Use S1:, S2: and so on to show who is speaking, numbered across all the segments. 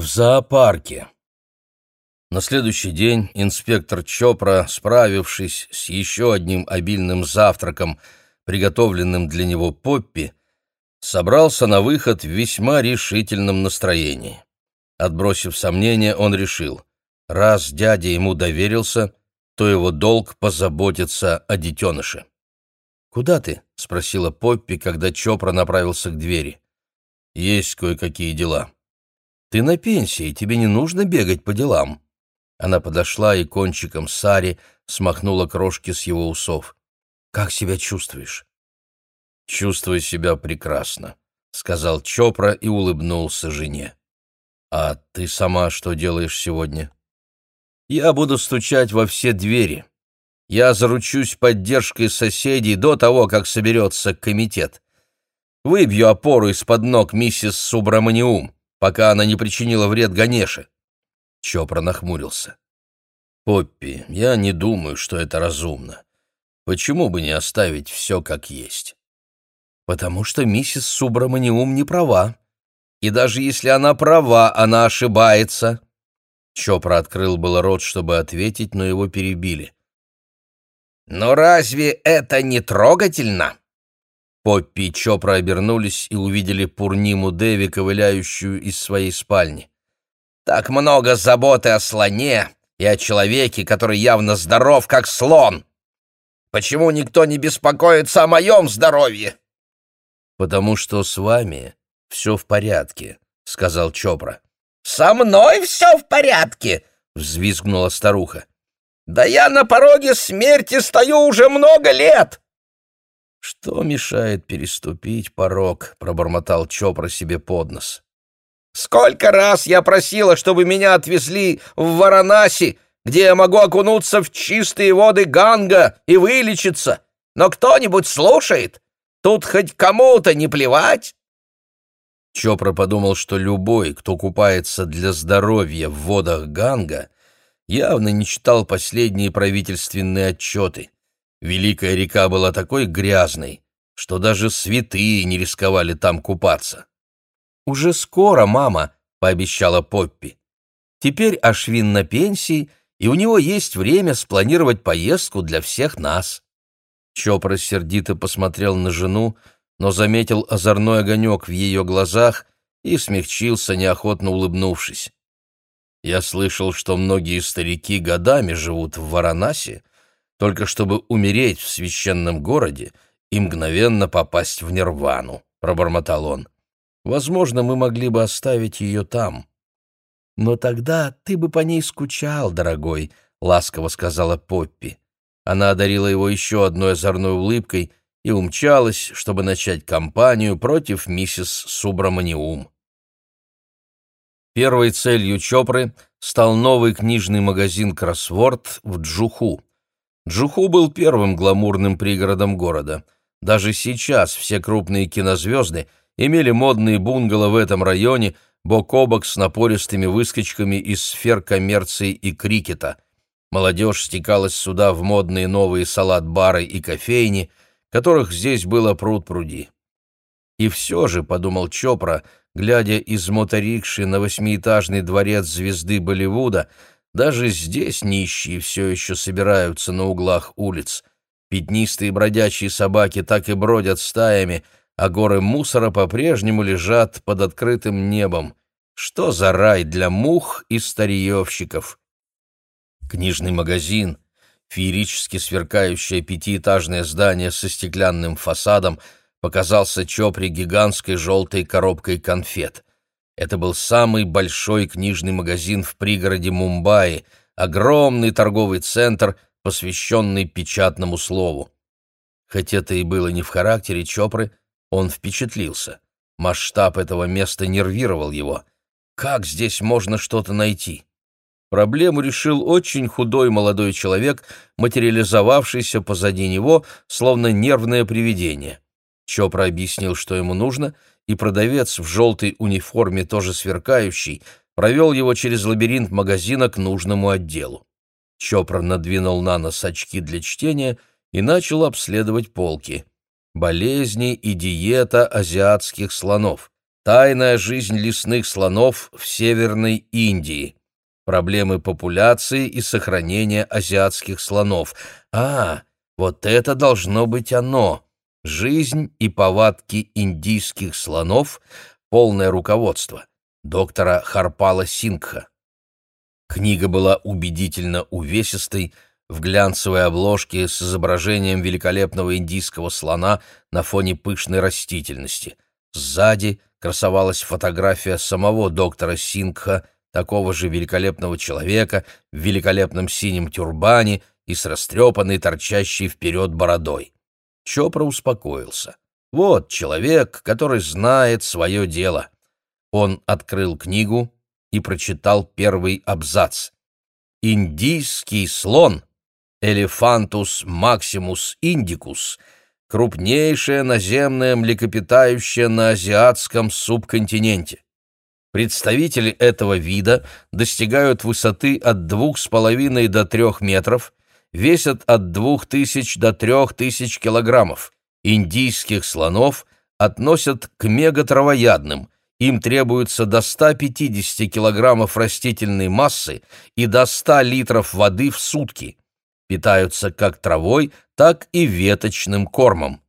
S1: В зоопарке. На следующий день инспектор Чопра, справившись с еще одним обильным завтраком, приготовленным для него Поппи, собрался на выход в весьма решительном настроении. Отбросив сомнения, он решил, раз дядя ему доверился, то его долг позаботиться о детеныше. «Куда ты?» — спросила Поппи, когда Чопра направился к двери. «Есть кое-какие дела». «Ты на пенсии, тебе не нужно бегать по делам». Она подошла и кончиком сари смахнула крошки с его усов. «Как себя чувствуешь?» «Чувствую себя прекрасно», — сказал Чопра и улыбнулся жене. «А ты сама что делаешь сегодня?» «Я буду стучать во все двери. Я заручусь поддержкой соседей до того, как соберется комитет. Выбью опору из-под ног миссис Субраманиум, пока она не причинила вред Ганеше». Чопра нахмурился. «Поппи, я не думаю, что это разумно. Почему бы не оставить все как есть?» «Потому что миссис Субраманиум не права. И даже если она права, она ошибается». Чопра открыл было рот, чтобы ответить, но его перебили. «Но разве это не трогательно?» Поппи и Чопра обернулись и увидели Пурниму Деви, ковыляющую из своей спальни. «Так много заботы о слоне и о человеке, который явно здоров, как слон! Почему никто не беспокоится о моем здоровье?» «Потому что с вами все в порядке», — сказал Чопра. «Со мной все в порядке!» — взвизгнула старуха. «Да я на пороге смерти стою уже много лет!» «Что мешает переступить порог?» — пробормотал Чопра себе под нос. «Сколько раз я просила, чтобы меня отвезли в Варанаси, где я могу окунуться в чистые воды Ганга и вылечиться, но кто-нибудь слушает? Тут хоть кому-то не плевать?» Чопра подумал, что любой, кто купается для здоровья в водах Ганга, явно не читал последние правительственные отчеты. Великая река была такой грязной, что даже святые не рисковали там купаться. «Уже скоро, мама», — пообещала Поппи. «Теперь Ашвин на пенсии, и у него есть время спланировать поездку для всех нас». Чопра сердито посмотрел на жену, но заметил озорной огонек в ее глазах и смягчился, неохотно улыбнувшись. «Я слышал, что многие старики годами живут в Варанаси, только чтобы умереть в священном городе и мгновенно попасть в нирвану», — пробормотал он. «Возможно, мы могли бы оставить ее там». «Но тогда ты бы по ней скучал, дорогой», — ласково сказала Поппи. Она одарила его еще одной озорной улыбкой и умчалась, чтобы начать кампанию против миссис Субраманиум. Первой целью Чопры стал новый книжный магазин «Кроссворд» в Джуху. Джуху был первым гламурным пригородом города. Даже сейчас все крупные кинозвезды имели модные бунгало в этом районе, бок о бок с напористыми выскочками из сфер коммерции и крикета. Молодежь стекалась сюда в модные новые салат-бары и кофейни, которых здесь было пруд-пруди. И все же, — подумал Чопра, глядя из моторикши на восьмиэтажный дворец звезды Болливуда, даже здесь нищие все еще собираются на углах улиц. Пятнистые бродячие собаки так и бродят стаями, а горы мусора по-прежнему лежат под открытым небом. Что за рай для мух и старьевщиков? Книжный магазин — Феерически сверкающее пятиэтажное здание со стеклянным фасадом показался Чопре гигантской желтой коробкой конфет. Это был самый большой книжный магазин в пригороде Мумбаи, огромный торговый центр, посвященный печатному слову. Хоть это и было не в характере Чопры, он впечатлился. Масштаб этого места нервировал его. Как здесь можно что-то найти? Проблему решил очень худой молодой человек, материализовавшийся позади него, словно нервное привидение. Чопра объяснил, что ему нужно, и продавец в желтой униформе, тоже сверкающий, провел его через лабиринт магазина к нужному отделу. Чопра надвинул на нос очки для чтения и начал обследовать полки. Болезни и диета азиатских слонов. Тайная жизнь лесных слонов в Северной Индии. Проблемы популяции и сохранения азиатских слонов. А, вот это должно быть оно. Жизнь и повадки индийских слонов. Полное руководство. Доктора Харпала Сингха. Книга была убедительно увесистой, в глянцевой обложке с изображением великолепного индийского слона на фоне пышной растительности. Сзади красовалась фотография самого доктора Сингха, такого же великолепного человека, в великолепном синем тюрбане и с растрепанной, торчащей вперед бородой. Чопра успокоился. Вот человек, который знает свое дело. Он открыл книгу и прочитал первый абзац. «Индийский слон» Элефантус максимус индикус — крупнейшее наземное млекопитающее на азиатском субконтиненте. Представители этого вида достигают высоты от двух с половиной до трех метров, весят от двух тысяч до трех тысяч килограммов. Индийских слонов относят к мегатравоядным. Им требуется до 150 килограммов растительной массы и до 100 литров воды в сутки питаются как травой, так и веточным кормом.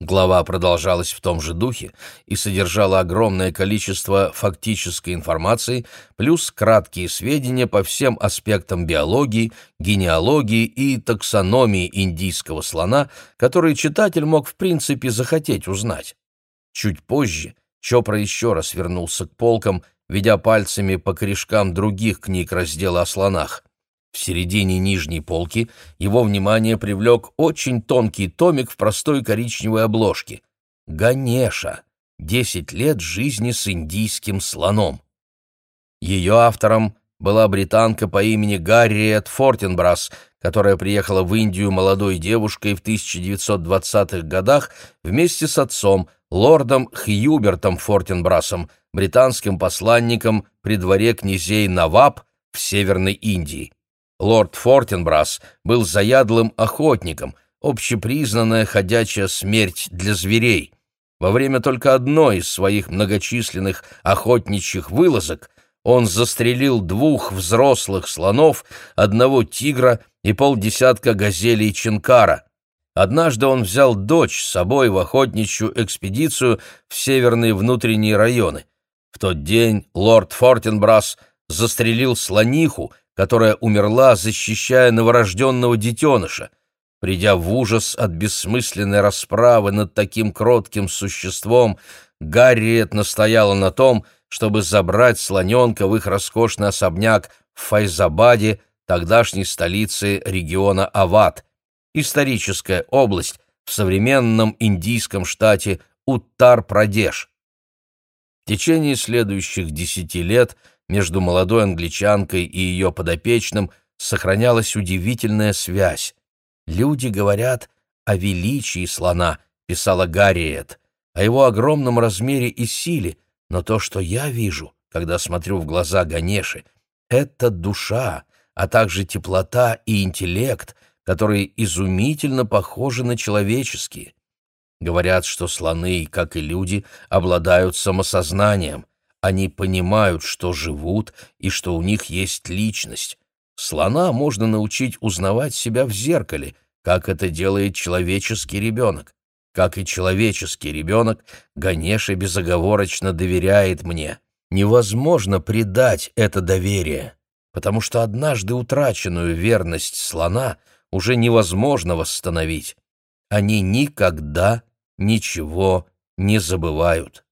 S1: Глава продолжалась в том же духе и содержала огромное количество фактической информации, плюс краткие сведения по всем аспектам биологии, генеалогии и таксономии индийского слона, которые читатель мог в принципе захотеть узнать. Чуть позже Чопра еще раз вернулся к полкам, ведя пальцами по корешкам других книг раздела о слонах. В середине нижней полки его внимание привлек очень тонкий томик в простой коричневой обложке. «Ганеша. Десять лет жизни с индийским слоном». Ее автором была британка по имени Гарриет Фортенбрас, которая приехала в Индию молодой девушкой в 1920-х годах вместе с отцом, лордом Хьюбертом Фортенбрасом, британским посланником при дворе князей Наваб в Северной Индии. Лорд Фортенбрас был заядлым охотником, общепризнанная ходячая смерть для зверей. Во время только одной из своих многочисленных охотничьих вылазок он застрелил двух взрослых слонов, одного тигра и полдесятка газелей Чинкара. Однажды он взял дочь с собой в охотничью экспедицию в северные внутренние районы. В тот день лорд Фортенбрас застрелил слониху, которая умерла, защищая новорожденного детеныша. Придя в ужас от бессмысленной расправы над таким кротким существом, Гарриет настояла на том, чтобы забрать слоненка в их роскошный особняк в Файзабаде, тогдашней столице региона Ават, историческая область в современном индийском штате Уттар-Прадеш. В течение следующих десяти лет – между молодой англичанкой и ее подопечным сохранялась удивительная связь. «Люди говорят о величии слона», — писала Гарриет, «о его огромном размере и силе, но то, что я вижу, когда смотрю в глаза Ганеши, это душа, а также теплота и интеллект, которые изумительно похожи на человеческие. Говорят, что слоны, как и люди, обладают самосознанием. Они понимают, что живут и что у них есть личность. Слона можно научить узнавать себя в зеркале, как это делает человеческий ребенок. Как и человеческий ребенок, Ганеша безоговорочно доверяет мне. Невозможно предать это доверие, потому что однажды утраченную верность слона уже невозможно восстановить. Они никогда ничего не забывают.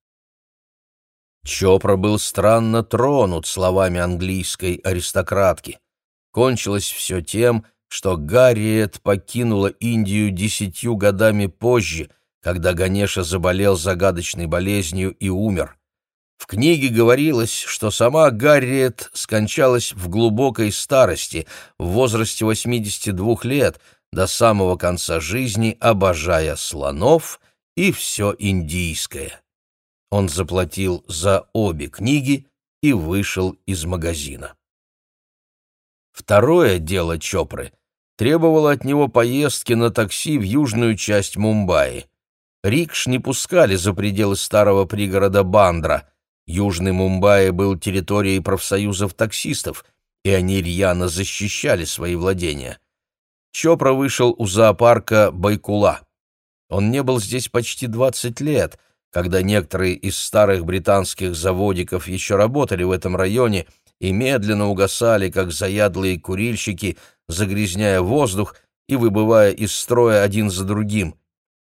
S1: Чопра был странно тронут словами английской аристократки. Кончилось все тем, что Гарриет покинула Индию десятью годами позже, когда Ганеша заболел загадочной болезнью и умер. В книге говорилось, что сама Гарриет скончалась в глубокой старости, в возрасте 82 лет, до самого конца жизни обожая слонов и все индийское. Он заплатил за обе книги и вышел из магазина. Второе дело Чопры требовало от него поездки на такси в южную часть Мумбаи. рикш не пускали за пределы старого пригорода Бандра. Южный Мумбаи был территорией профсоюзов таксистов, и они рьяно защищали свои владения. Чопра вышел у зоопарка Байкула. Он не был здесь почти 20 лет, когда некоторые из старых британских заводиков еще работали в этом районе и медленно угасали, как заядлые курильщики, загрязняя воздух и выбывая из строя один за другим.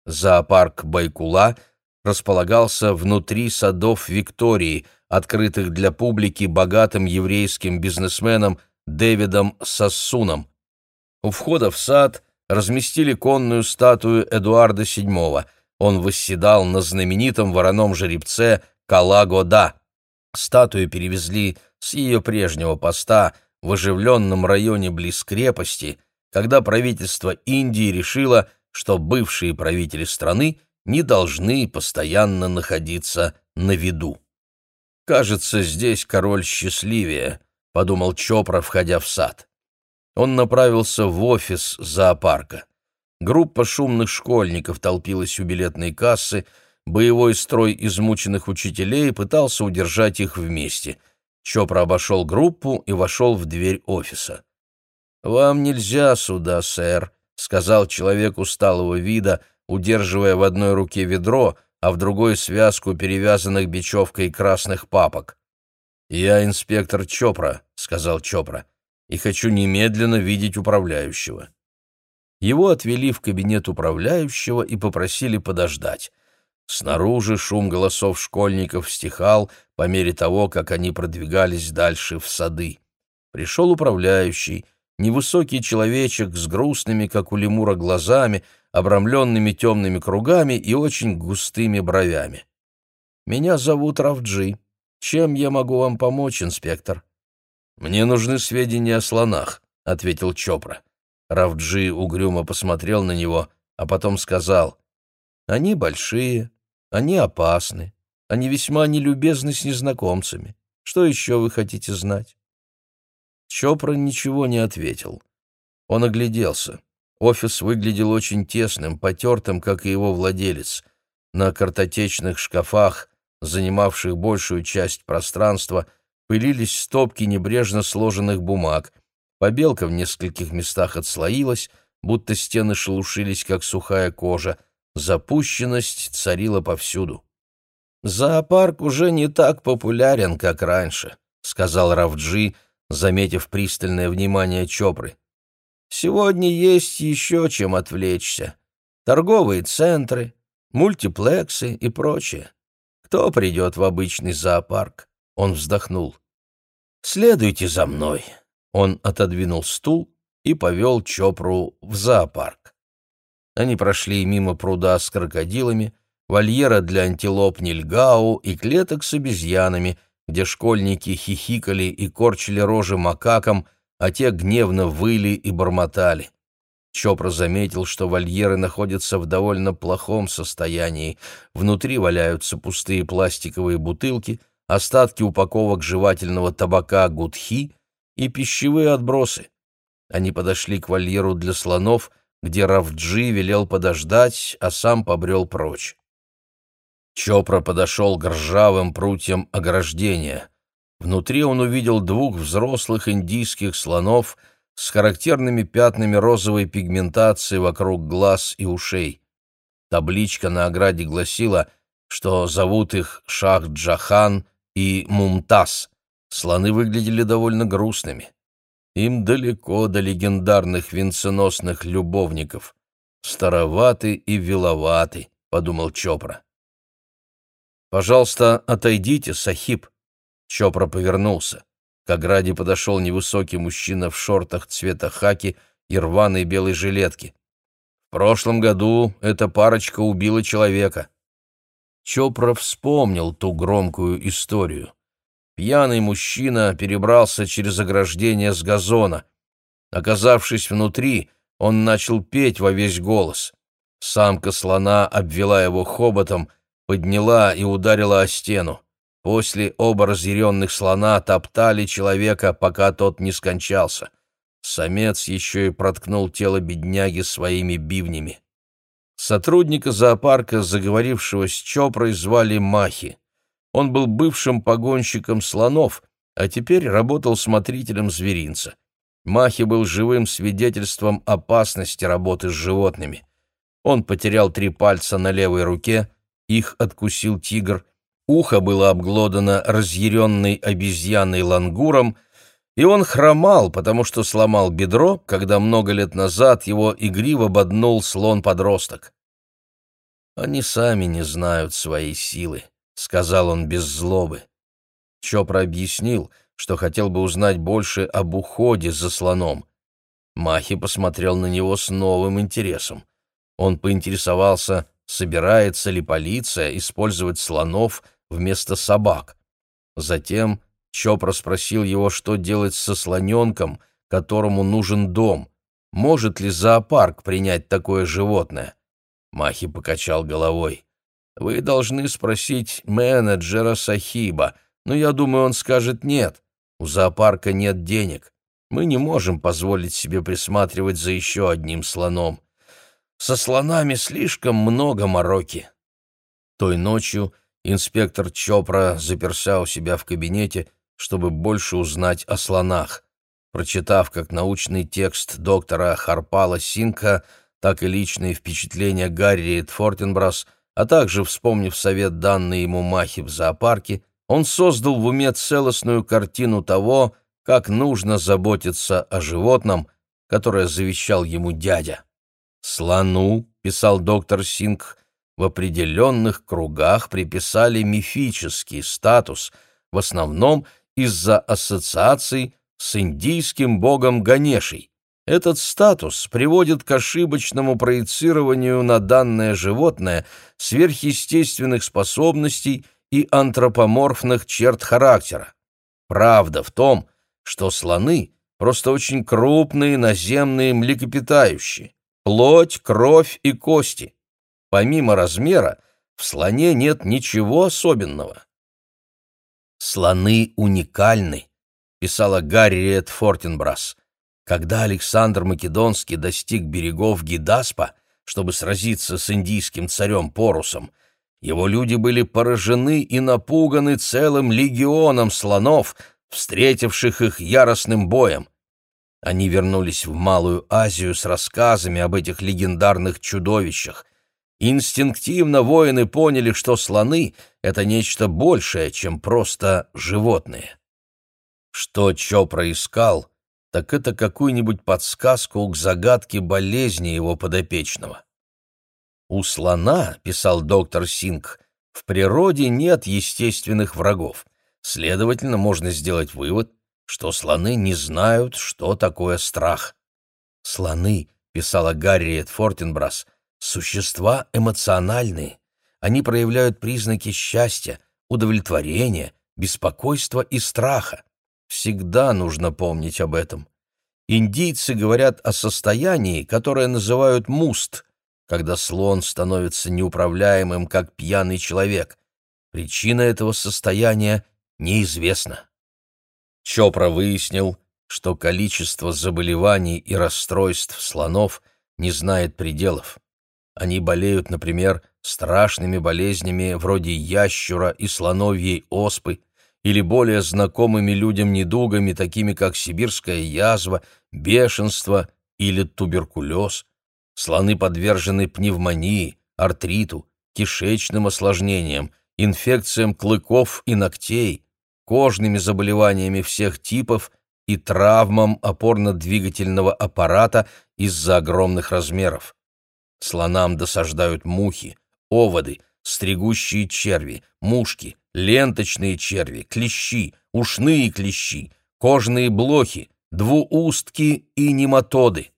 S1: Зоопарк Байкула располагался внутри садов Виктории, открытых для публики богатым еврейским бизнесменом Дэвидом Сассуном. У входа в сад разместили конную статую Эдуарда VII. Он восседал на знаменитом вороном жеребце Калагода. Статую перевезли с ее прежнего поста в оживленном районе близ крепости, когда правительство Индии решило, что бывшие правители страны не должны постоянно находиться на виду. «Кажется, здесь король счастливее», — подумал Чопра, входя в сад. Он направился в офис зоопарка. Группа шумных школьников толпилась у билетной кассы, боевой строй измученных учителей пытался удержать их вместе. Чопра обошел группу и вошел в дверь офиса. «Вам нельзя сюда, сэр», — сказал человек усталого вида, удерживая в одной руке ведро, а в другой связку перевязанных бечевкой красных папок. «Я инспектор Чопра», — сказал Чопра и хочу немедленно видеть управляющего». Его отвели в кабинет управляющего и попросили подождать. Снаружи шум голосов школьников стихал по мере того, как они продвигались дальше в сады. Пришел управляющий, невысокий человечек с грустными, как у лемура, глазами, обрамленными темными кругами и очень густыми бровями. «Меня зовут Равджи. Чем я могу вам помочь, инспектор?» «Мне нужны сведения о слонах», — ответил Чопра. Равджи угрюмо посмотрел на него, а потом сказал, «Они большие, они опасны, они весьма нелюбезны с незнакомцами. Что еще вы хотите знать?» Чопра ничего не ответил. Он огляделся. Офис выглядел очень тесным, потертым, как и его владелец. На картотечных шкафах, занимавших большую часть пространства, — пылились стопки небрежно сложенных бумаг. Побелка в нескольких местах отслоилась, будто стены шелушились, как сухая кожа. Запущенность царила повсюду. «Зоопарк уже не так популярен, как раньше», — сказал Равджи, заметив пристальное внимание Чопры. «Сегодня есть еще чем отвлечься. Торговые центры, мультиплексы и прочее. Кто придет в обычный зоопарк?» Он вздохнул. «Следуйте за мной». Он отодвинул стул и повел Чопру в зоопарк. Они прошли мимо пруда с крокодилами, вольера для антилоп Нильгау и клеток с обезьянами, где школьники хихикали и корчили рожи макакам, а те гневно выли и бормотали. Чопра заметил, что вольеры находятся в довольно плохом состоянии. Внутри валяются пустые пластиковые бутылки — остатки упаковок жевательного табака гудхи и пищевые отбросы. Они подошли к вольеру для слонов, где Равджи велел подождать, а сам побрел прочь. Чопра подошел к ржавым прутьям ограждения. Внутри он увидел двух взрослых индийских слонов с характерными пятнами розовой пигментации вокруг глаз и ушей. Табличка на ограде гласила, что зовут их Шах-Джахан и Мумтаз. Слоны выглядели довольно грустными. Им далеко до легендарных венценосных любовников. Староваты и виловаты, — подумал Чопра. «Пожалуйста, отойдите, Сахиб». Чопра повернулся. К ограде подошел невысокий мужчина в шортах цвета хаки и рваной белой жилетке. В прошлом году эта парочка убила человека. Чопра вспомнил ту громкую историю. Пьяный мужчина перебрался через ограждение с газона. Оказавшись внутри, он начал петь во весь голос. Самка слона обвела его хоботом, подняла и ударила о стену. После оба разъяренных слона топтали человека, пока тот не скончался. Самец еще и проткнул тело бедняги своими бивнями. Сотрудника зоопарка, заговорившего с Чопрой, звали Махи. Он был бывшим погонщиком слонов, а теперь работал смотрителем зверинца. Махи был живым свидетельством опасности работы с животными. Он потерял три пальца на левой руке, их откусил тигр, ухо было обглодано разъяренной обезьяной лангуром, и он хромал, потому что сломал бедро, когда много лет назад его игриво боднул слон-подросток. «Они сами не знают своей силы», — сказал он без злобы. Чопра объяснил, что хотел бы узнать больше об уходе за слоном. Махи посмотрел на него с новым интересом. Он поинтересовался, собирается ли полиция использовать слонов вместо собак. Затем Чопра спросил его, что делать со слоненком, которому нужен дом. Может ли зоопарк принять такое животное? Махи покачал головой. «Вы должны спросить менеджера Сахиба, но я думаю, он скажет нет. У зоопарка нет денег. Мы не можем позволить себе присматривать за еще одним слоном. Со слонами слишком много мороки». Той ночью инспектор Чопра заперся у себя в кабинете, чтобы больше узнать о слонах. Прочитав как научный текст доктора Харпала Синка, так и личные впечатления Гарриет Фортенбрас, а также вспомнив совет, данный ему Махи в зоопарке, он создал в уме целостную картину того, как нужно заботиться о животном, которое завещал ему дядя. «Слону», — писал доктор Синг, — «в определенных кругах приписали мифический статус, в основном из-за ассоциаций с индийским богом Ганешей. Этот статус приводит к ошибочному проецированию на данное животное сверхъестественных способностей и антропоморфных черт характера. Правда в том, что слоны просто очень крупные наземные млекопитающие, плоть, кровь и кости. Помимо размера, в слоне нет ничего особенного. «Слоны уникальны», — писала Гарриет Фортенбрас. Когда Александр Македонский достиг берегов Гидаспа, чтобы сразиться с индийским царем Порусом, его люди были поражены и напуганы целым легионом слонов, встретивших их яростным боем. Они вернулись в Малую Азию с рассказами об этих легендарных чудовищах. Инстинктивно воины поняли, что слоны — это нечто большее, чем просто животные. Что Чопра искал, так это какую-нибудь подсказку к загадке болезни его подопечного. «У слона, — писал доктор Синг, — в природе нет естественных врагов. Следовательно, можно сделать вывод, что слоны не знают, что такое страх. «Слоны», — писала Гарриет Фортенбрас, — «существа эмоциональные. Они проявляют признаки счастья, удовлетворения, беспокойства и страха. Всегда нужно помнить об этом. Индийцы говорят о состоянии, которое называют муст — когда слон становится неуправляемым, как пьяный человек. Причина этого состояния неизвестна. Чопра выяснил, что количество заболеваний и расстройств слонов не знает пределов. Они болеют, например, страшными болезнями вроде ящура и слоновьей оспы, или более знакомыми людям недугами, такими как сибирская язва, бешенство или туберкулез – Слоны подвержены пневмонии, артриту, кишечным осложнениям, инфекциям клыков и ногтей, кожными заболеваниями всех типов и травмам опорно-двигательного аппарата из-за огромных размеров. Слонам досаждают мухи, оводы, стригущие черви, мушки, ленточные черви, клещи, ушные клещи, кожные блохи, двуустки и нематоды.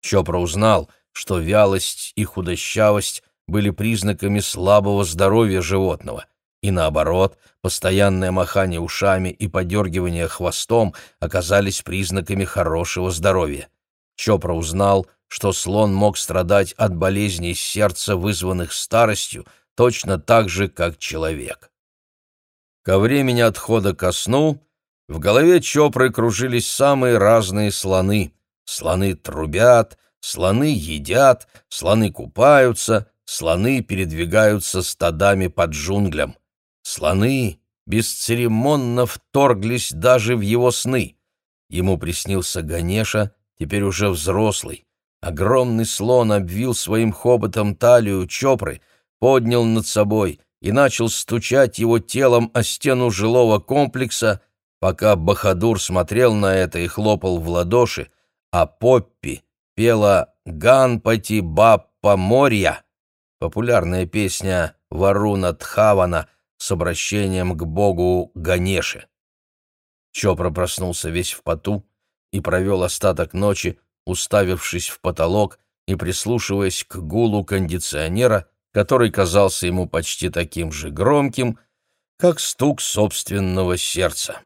S1: Чопра узнал, что вялость и худощавость были признаками слабого здоровья животного, и наоборот, постоянное махание ушами и подергивание хвостом оказались признаками хорошего здоровья. Чопра узнал, что слон мог страдать от болезней сердца, вызванных старостью, точно так же, как человек. Ко времени отхода ко сну в голове Чопры кружились самые разные слоны, Слоны трубят, Слоны едят, слоны купаются, слоны передвигаются стадами под джунглям. Слоны бесцеремонно вторглись даже в его сны. Ему приснился Ганеша, теперь уже взрослый. Огромный слон обвил своим хоботом талию Чопры, поднял над собой и начал стучать его телом о стену жилого комплекса, пока Бахадур смотрел на это и хлопал в ладоши, а Поппи пела «Ганпати Баппа Морья» популярная песня Варуна Тхавана с обращением к богу Ганеше. Чопра проснулся весь в поту и провел остаток ночи, уставившись в потолок и прислушиваясь к гулу кондиционера, который казался ему почти таким же громким, как стук собственного сердца.